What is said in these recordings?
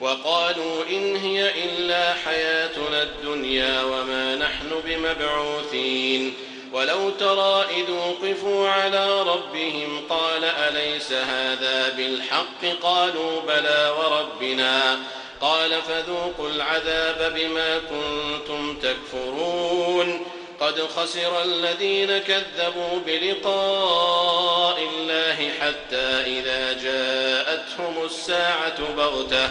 وقالوا إن هي إلا حياتنا الدنيا وما نحن بمبعوثين. ولو ترى إذ وقفوا على ربهم قال أليس هذا بالحق؟ قالوا بلى وربنا. قال فذوقوا العذاب بما كنتم تكفرون. قد خسر الذين كذبوا بلقاء الله حتى إذا جاءتهم الساعة بغتة.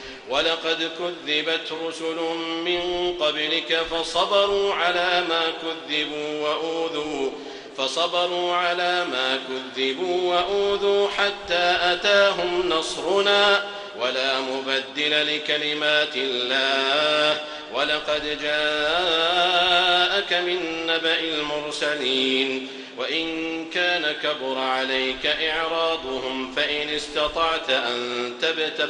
ولقد كذبت رسل من قبلك فصبروا على ما كذبوا وأوذوا فصبروا على ما كذبوا وأوذوا حتى أتاهم نصرنا ولا مبدل لكلمات الله ولقد جاءك من نبأ المرسلين وإن كان كبر عليك إعراضهم فإن استطعت أن تبتغ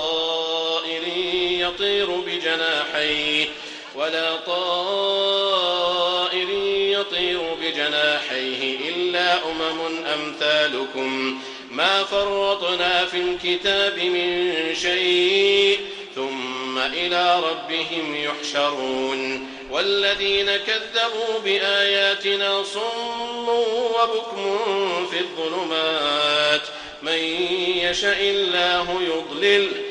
يطير بجناحيه ولا طائر يطير بجناحيه إلا أمم أمثالكم. ما فرطنا في الكتاب من شيء ثم إلى ربهم يحشرون. والذين كذبوا بآياتنا صم وبكم في الظلمات. من يشاء الله يضلل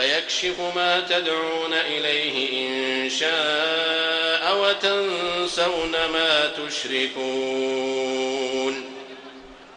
فيكشف ما تدعون إليه إن شاء وتنسون ما تشركون.